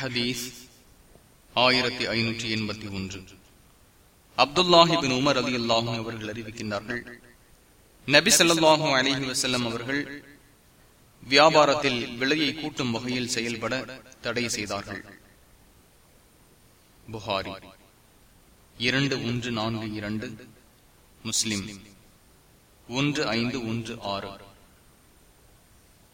ஹதீஸ் ஆயிரத்தி ஐநூற்றி எண்பத்தி ஒன்று. அப்துல்லாஹிபின் உமர் அலி அல்லாஹும் அவர்கள் அறிவிக்கின்றார்கள் நபி ஸல்லல்லாஹு அலிஹி வசல்லம் அவர்கள் வியாபாரத்தில் விலையை கூட்டும் வகையில் செயல்பட தடை செய்தார்கள். புகாரி இரண்டு ஒன்று நான்கு இரண்டு முஸ்லிம் ஒன்று ஐந்து ஒன்று ஆறு.